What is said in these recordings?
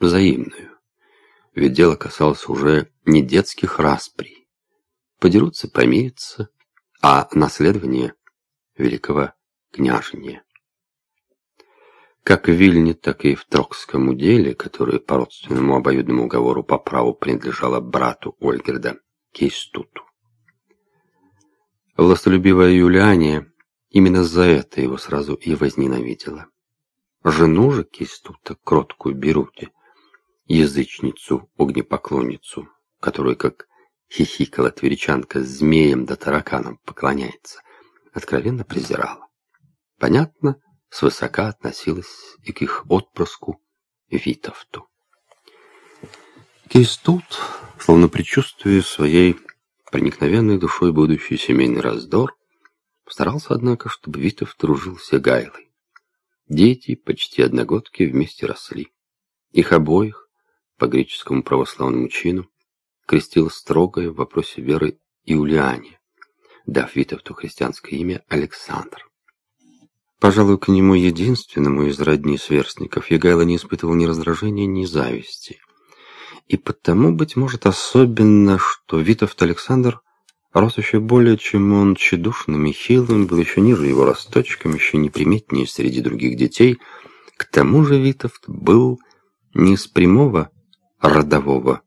взаимную. Ведь дело касалось уже не детских расприй. Подерутся, помирятся, а наследование великого княжения. Как в Вильне, так и в Трокском уделе, которое по родственному обоюдному уговору по праву принадлежало брату Ольгерда Кейстуту. Властолюбивая Юлиания именно за это его сразу и возненавидела. Жену же Кейстута, кроткую Берути, язычницу, огнепоклонницу, которую, как хихикала тверичанка, змеям да тараканам поклоняется, откровенно презирала. Понятно, свысока относилась и к их отпрыску Витовту. Кейстут, словно предчувствуя своей проникновенной душой будущий семейный раздор, старался, однако, чтобы Витов дружился Гайлой. Дети, почти одногодки, вместе росли. Их обоих, по греческому православному чину, крестила строгое в вопросе веры Иулиане, дав Витовту христианское имя Александр. Пожалуй, к нему единственному из родни сверстников Егайло не испытывал ни раздражения, ни зависти. И потому, быть может, особенно, что Витовт Александр рос еще более, чем он тщедушным и хилым, был еще ниже его росточком, еще неприметнее среди других детей. К тому же Витовт был не из прямого родового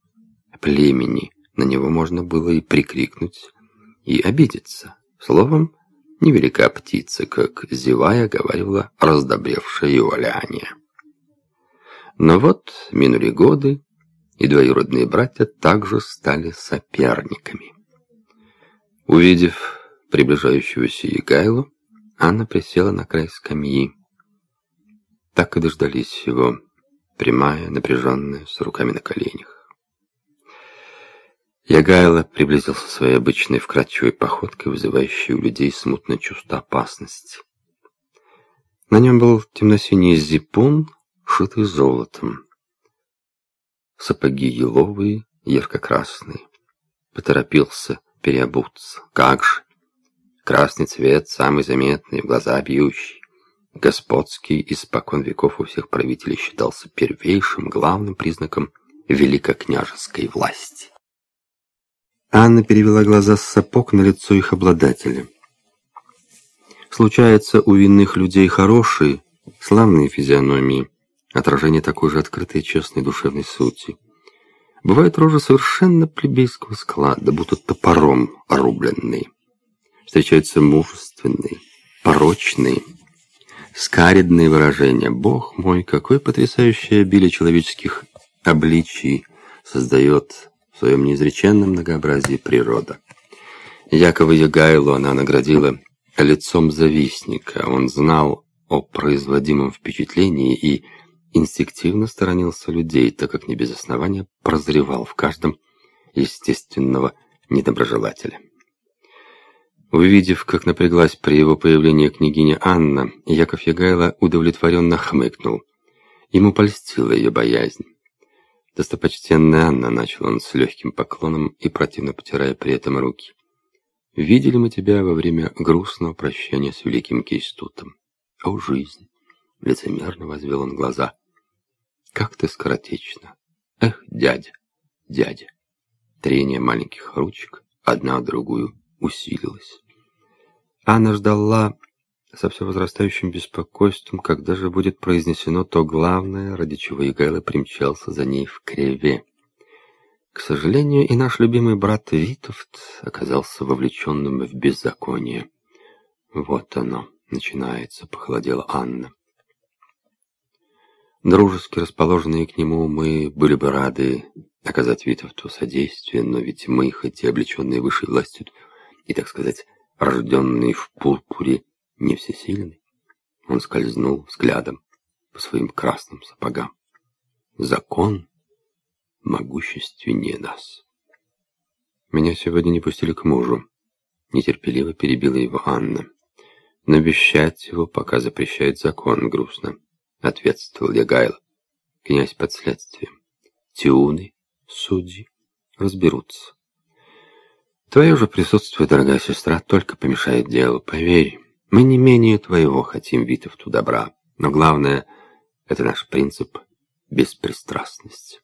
племени, на него можно было и прикрикнуть, и обидеться. Словом, невелика птица, как зевая говорила раздобревшая Оляния. Но вот минули годы, и двоюродные братья также стали соперниками. Увидев приближающегося Егайлу, Анна присела на край скамьи. Так и дождались его, прямая, напряженная, с руками на коленях. Ягайло приблизился своей обычной вкрадчивой походкой, вызывающей у людей смутное чувство опасности. На нем был темно-синий зипун, шитый золотом. Сапоги еловые, ярко-красные. Поторопился переобуться. Как же! Красный цвет, самый заметный, в глаза бьющий. Господский испокон веков у всех правителей считался первейшим, главным признаком великокняжеской власти. Анна перевела глаза с сапог на лицо их обладателя. Случается у винных людей хорошие, славные физиономии, отражение такой же открытой честной душевной сути. Бывают рожи совершенно плебейского склада, будто топором рубленные. Встречаются мужественные, порочные, скаридные выражения. Бог мой, какое потрясающее обилие человеческих обличий создает в своем неизреченном многообразии природа. Якова Ягайлу она наградила лицом завистника. Он знал о производимом впечатлении и инстинктивно сторонился людей, так как не без основания прозревал в каждом естественного недоброжелателя. Увидев, как напряглась при его появлении княгиня Анна, Яков Ягайло удовлетворенно хмыкнул. Ему польстила ее боязнь. «Достопочтенная Анна», — начал он с легким поклоном и противно потирая при этом руки. «Видели мы тебя во время грустного прощания с великим Кейстутом. О, жизнь!» — лицемерно возвел он глаза. «Как ты скоротечно! Эх, дядя, дядя!» Трение маленьких ручек одна другую усилилось. Анна ждала со все возрастающим беспокойством, когда же будет произнесено то главное, ради чего Егайло примчался за ней в креве. К сожалению, и наш любимый брат Витовт оказался вовлеченным в беззаконие. Вот оно, начинается, похолодела Анна. Дружески расположенные к нему, мы были бы рады оказать Витовту содействие, но ведь мы, хоть и облеченные высшей властью, и, так сказать, рожденные в пурпуре, не всесильный. Он скользнул взглядом по своим красным сапогам. Закон могущественнее нас. Меня сегодня не пустили к мужу. Нетерпеливо перебила его Анна. Но обещать его пока запрещает закон, грустно. Ответствовал Ягайло. Князь под следствием. Тиуны, судьи разберутся. Твое же присутствие, дорогая сестра, только помешает делу, поверь. Мы не менее твоего хотим, Витовту, добра. Но главное — это наш принцип беспристрастность.